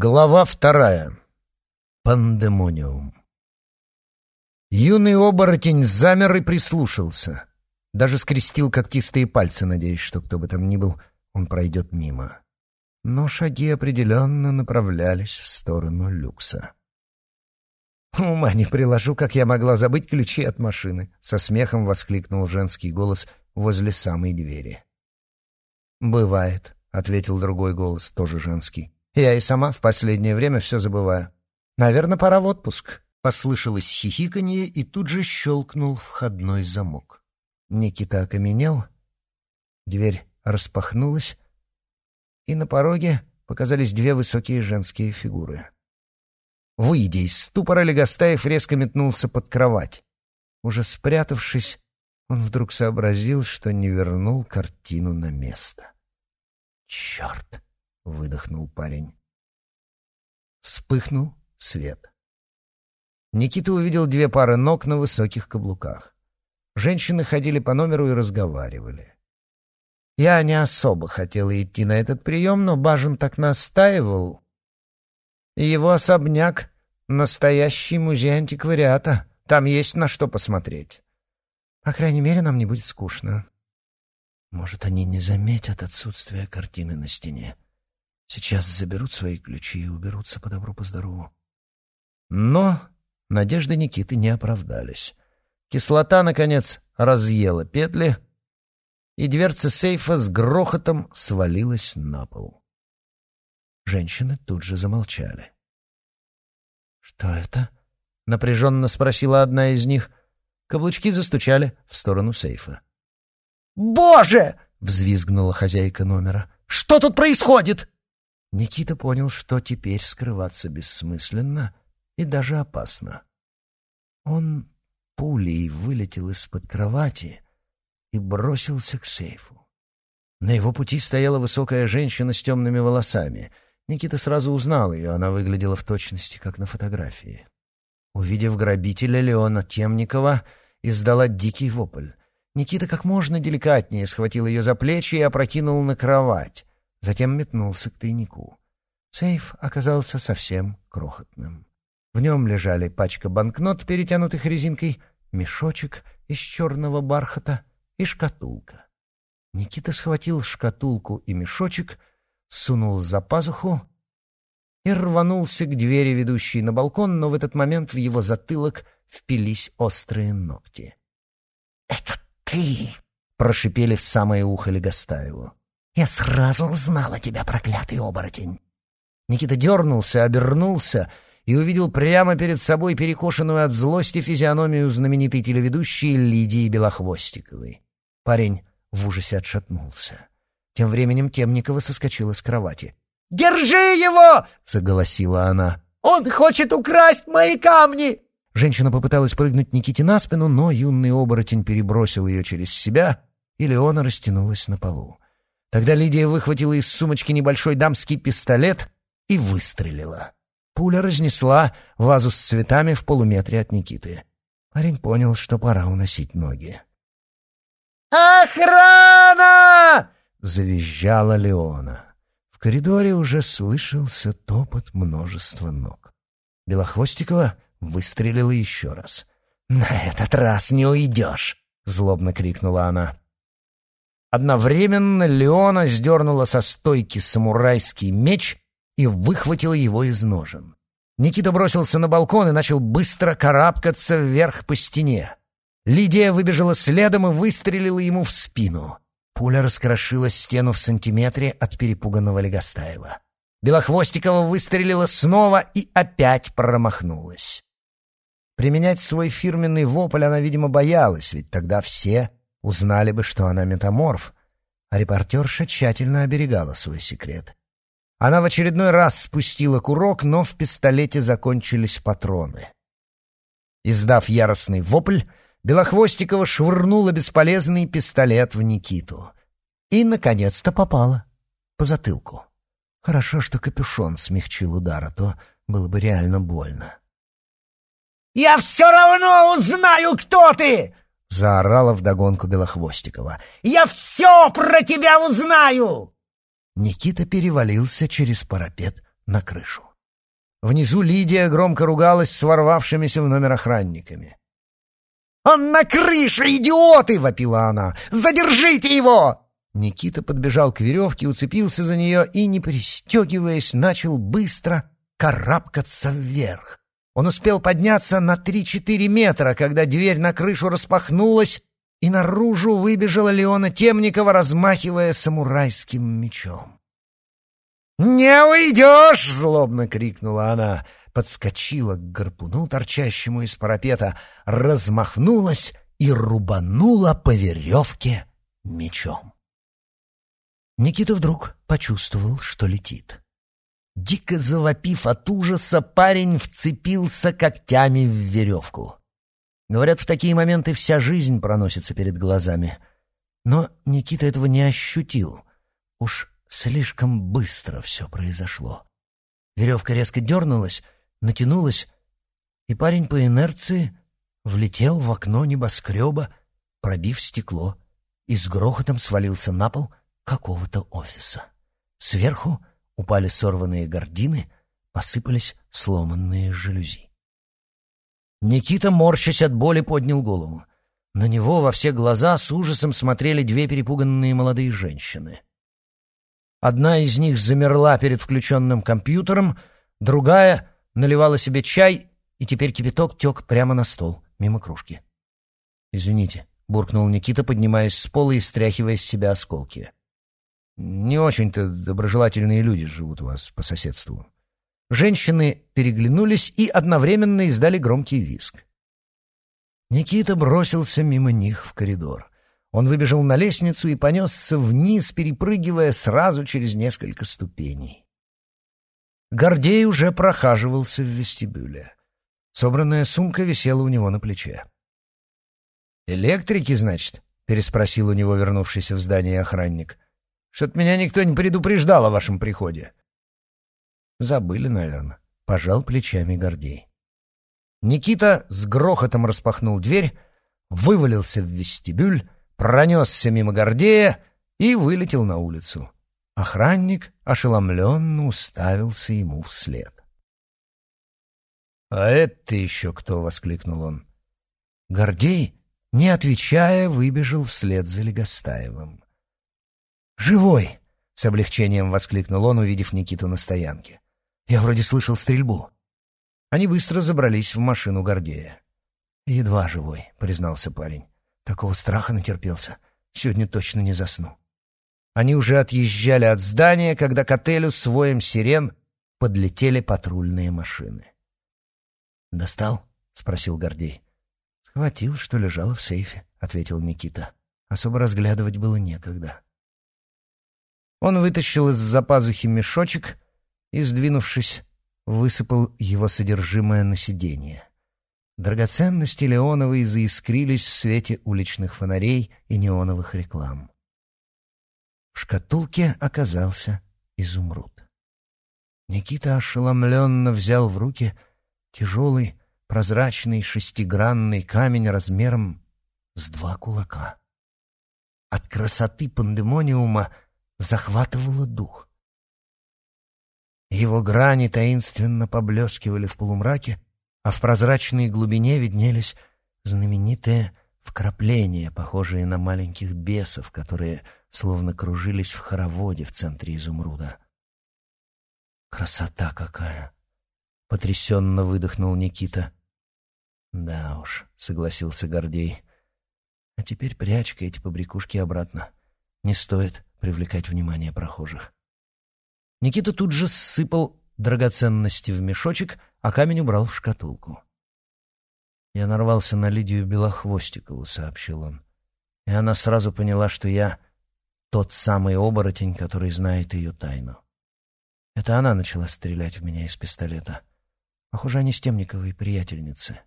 Глава вторая. Пандемониум. Юный оборотень замер и прислушался. Даже скрестил когтистые пальцы, надеясь, что кто бы там ни был, он пройдет мимо. Но шаги определенно направлялись в сторону люкса. «Ума не приложу, как я могла забыть ключи от машины!» — со смехом воскликнул женский голос возле самой двери. «Бывает», — ответил другой голос, тоже женский. Я и сама в последнее время все забываю. Наверное, пора в отпуск. Послышалось хихиканье, и тут же щелкнул входной замок. Никита окаменел, дверь распахнулась, и на пороге показались две высокие женские фигуры. Выйдя из ступора, Легостаев резко метнулся под кровать. Уже спрятавшись, он вдруг сообразил, что не вернул картину на место. «Черт!» Выдохнул парень. Вспыхнул свет. Никита увидел две пары ног на высоких каблуках. Женщины ходили по номеру и разговаривали. Я не особо хотела идти на этот прием, но Бажен так настаивал. И его особняк — настоящий музей антиквариата. Там есть на что посмотреть. По крайней мере, нам не будет скучно. Может, они не заметят отсутствие картины на стене. Сейчас заберут свои ключи и уберутся по добру, по здорову. Но надежды Никиты не оправдались. Кислота, наконец, разъела петли, и дверца сейфа с грохотом свалилась на пол. Женщины тут же замолчали. «Что это?» — напряженно спросила одна из них. Каблучки застучали в сторону сейфа. «Боже!» — взвизгнула хозяйка номера. «Что тут происходит?» Никита понял, что теперь скрываться бессмысленно и даже опасно. Он пулей вылетел из-под кровати и бросился к сейфу. На его пути стояла высокая женщина с темными волосами. Никита сразу узнал ее, она выглядела в точности, как на фотографии. Увидев грабителя Леона Темникова, издала дикий вопль. Никита как можно деликатнее схватил ее за плечи и опрокинул на кровать затем метнулся к тайнику. Сейф оказался совсем крохотным. В нем лежали пачка банкнот, перетянутых резинкой, мешочек из черного бархата и шкатулка. Никита схватил шкатулку и мешочек, сунул за пазуху и рванулся к двери, ведущей на балкон, но в этот момент в его затылок впились острые ногти. «Это ты!» — прошипели в самое ухо Легостаеву. Я сразу узнала тебя, проклятый оборотень!» Никита дернулся, обернулся и увидел прямо перед собой перекошенную от злости физиономию знаменитой телеведущей Лидии Белохвостиковой. Парень в ужасе отшатнулся. Тем временем Темникова соскочила с кровати. «Держи его!» — заголосила она. «Он хочет украсть мои камни!» Женщина попыталась прыгнуть Никите на спину, но юный оборотень перебросил ее через себя, и Леона растянулась на полу. Тогда Лидия выхватила из сумочки небольшой дамский пистолет и выстрелила. Пуля разнесла вазу с цветами в полуметре от Никиты. Парень понял, что пора уносить ноги. «Охрана!» — завизжала Леона. В коридоре уже слышался топот множества ног. Белохвостикова выстрелила еще раз. «На этот раз не уйдешь!» — злобно крикнула она. Одновременно Леона сдернула со стойки самурайский меч и выхватила его из ножен. Никита бросился на балкон и начал быстро карабкаться вверх по стене. Лидия выбежала следом и выстрелила ему в спину. Пуля раскрошила стену в сантиметре от перепуганного Легостаева. Белохвостикова выстрелила снова и опять промахнулась. Применять свой фирменный вопль она, видимо, боялась, ведь тогда все узнали бы, что она метаморф, а репортерша тщательно оберегала свой секрет. Она в очередной раз спустила курок, но в пистолете закончились патроны. Издав яростный вопль, Белохвостикова швырнула бесполезный пистолет в Никиту. И, наконец-то, попала. По затылку. Хорошо, что капюшон смягчил удар, а то было бы реально больно. «Я все равно узнаю, кто ты!» — заорала вдогонку Белохвостикова. «Я все про тебя узнаю!» Никита перевалился через парапет на крышу. Внизу Лидия громко ругалась с ворвавшимися в номер охранниками. «Он на крыше, идиоты!» — вопила она. «Задержите его!» Никита подбежал к веревке, уцепился за нее и, не пристегиваясь, начал быстро карабкаться вверх. Он успел подняться на три-четыре метра, когда дверь на крышу распахнулась, и наружу выбежала Леона Темникова, размахивая самурайским мечом. «Не уйдешь!» — злобно крикнула она. Подскочила к гарпуну, торчащему из парапета, размахнулась и рубанула по веревке мечом. Никита вдруг почувствовал, что летит. Дико завопив от ужаса, парень вцепился когтями в веревку. Говорят, в такие моменты вся жизнь проносится перед глазами. Но Никита этого не ощутил. Уж слишком быстро все произошло. Веревка резко дернулась, натянулась, и парень по инерции влетел в окно небоскреба, пробив стекло, и с грохотом свалился на пол какого-то офиса. Сверху Упали сорванные гардины, посыпались сломанные жалюзи. Никита, морщась от боли, поднял голову. На него во все глаза с ужасом смотрели две перепуганные молодые женщины. Одна из них замерла перед включенным компьютером, другая наливала себе чай, и теперь кипяток тек прямо на стол, мимо кружки. «Извините», — буркнул Никита, поднимаясь с пола и стряхивая с себя осколки. Не очень-то доброжелательные люди живут у вас по соседству. Женщины переглянулись и одновременно издали громкий визг. Никита бросился мимо них в коридор. Он выбежал на лестницу и понесся вниз, перепрыгивая сразу через несколько ступеней. Гордей уже прохаживался в вестибюле. Собранная сумка висела у него на плече. «Электрики, значит?» — переспросил у него вернувшийся в здание охранник. Что-то меня никто не предупреждал о вашем приходе. Забыли, наверное. Пожал плечами Гордей. Никита с грохотом распахнул дверь, вывалился в вестибюль, пронесся мимо Гордея и вылетел на улицу. Охранник ошеломленно уставился ему вслед. «А это еще кто?» — воскликнул он. Гордей, не отвечая, выбежал вслед за Легостаевым. «Живой!» — с облегчением воскликнул он, увидев Никиту на стоянке. «Я вроде слышал стрельбу». Они быстро забрались в машину Гордея. «Едва живой», — признался парень. «Такого страха натерпелся. Сегодня точно не засну». Они уже отъезжали от здания, когда к отелю с воем сирен подлетели патрульные машины. «Достал?» — спросил Гордей. «Схватил, что лежало в сейфе», — ответил Никита. Особо разглядывать было некогда. Он вытащил из-за пазухи мешочек и, сдвинувшись, высыпал его содержимое на сиденье. Драгоценности Леоновой заискрились в свете уличных фонарей и неоновых реклам. В шкатулке оказался изумруд. Никита ошеломленно взял в руки тяжелый, прозрачный шестигранный камень размером с два кулака. От красоты пандемониума захватывало дух. Его грани таинственно поблескивали в полумраке, а в прозрачной глубине виднелись знаменитые вкрапления, похожие на маленьких бесов, которые словно кружились в хороводе в центре изумруда. «Красота какая!» — потрясенно выдохнул Никита. «Да уж», — согласился Гордей. «А теперь прячь-ка эти побрякушки обратно. Не стоит привлекать внимание прохожих. Никита тут же сыпал драгоценности в мешочек, а камень убрал в шкатулку. «Я нарвался на Лидию Белохвостикову», — сообщил он. И она сразу поняла, что я тот самый оборотень, который знает ее тайну. Это она начала стрелять в меня из пистолета. Похоже, они с Темниковой приятельницы.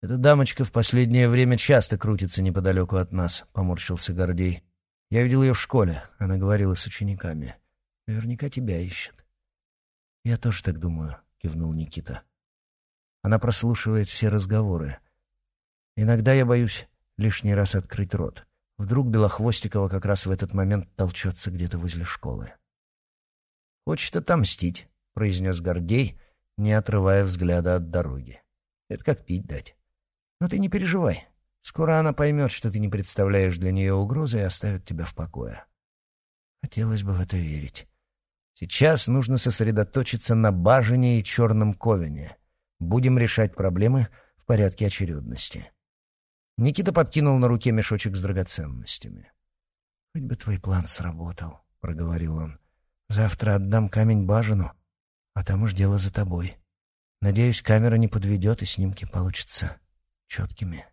«Эта дамочка в последнее время часто крутится неподалеку от нас», — поморщился Гордей. Я видел ее в школе. Она говорила с учениками. Наверняка тебя ищет. Я тоже так думаю, кивнул Никита. Она прослушивает все разговоры. Иногда я боюсь лишний раз открыть рот. Вдруг Белохвостикова как раз в этот момент толчется где-то возле школы. «Хочет отомстить», — произнес Гордей, не отрывая взгляда от дороги. «Это как пить дать. Но ты не переживай. Скоро она поймет, что ты не представляешь для нее угрозы и оставит тебя в покое». Хотелось бы в это верить. Сейчас нужно сосредоточиться на Бажине и Черном Ковине. Будем решать проблемы в порядке очередности. Никита подкинул на руке мешочек с драгоценностями. «Хоть бы твой план сработал», — проговорил он. «Завтра отдам камень Бажину, а там уж дело за тобой. Надеюсь, камера не подведет, и снимки получатся четкими».